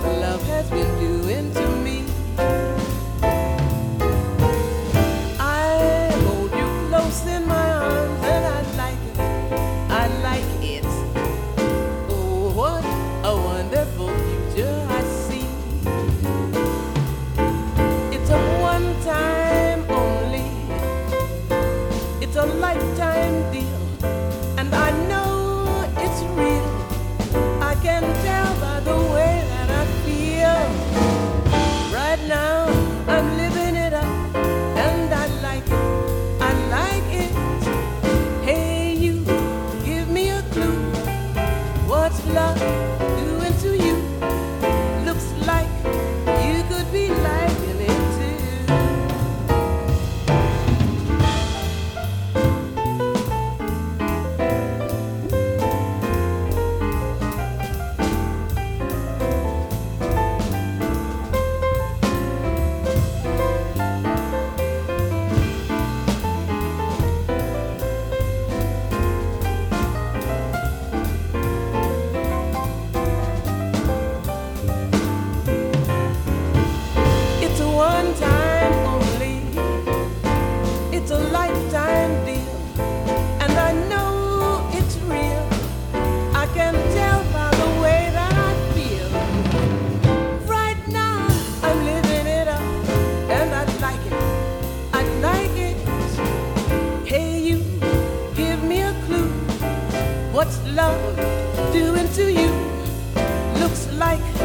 what love has been doing to me. I hold you close in my arms and I like it. I like it. Oh, what a wonderful future I see. It's a one time only, it's a lifetime deal, and I know. What's love doing to you? Looks like